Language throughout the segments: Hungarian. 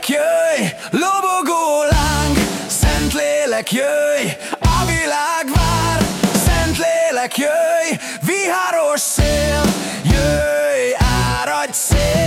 Szentlélek jöjj, lobogó láng. Szentlélek jöjj, a világ vár. Szentlélek jöjj, viharos szél Jöjj, áradj szét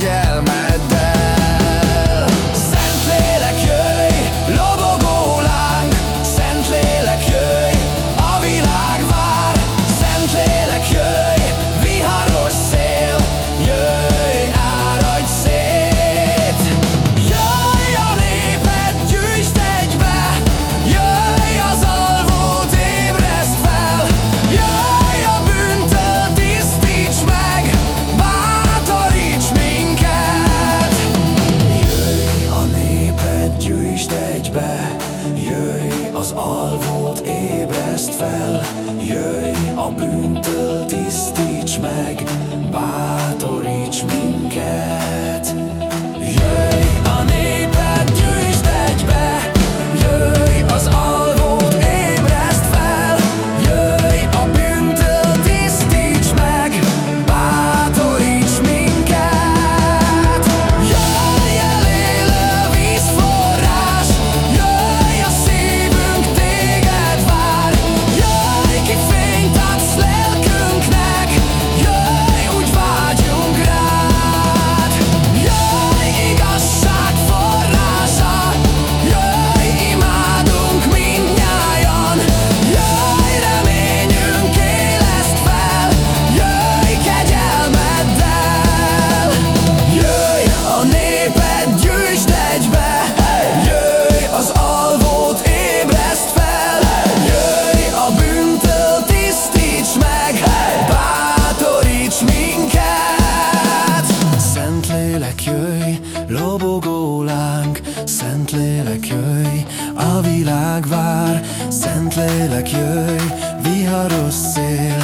yeah. Fel, jöjj a láng Szentlélek jöjj, a világ vár. Szentlélek jöjj, viharos szél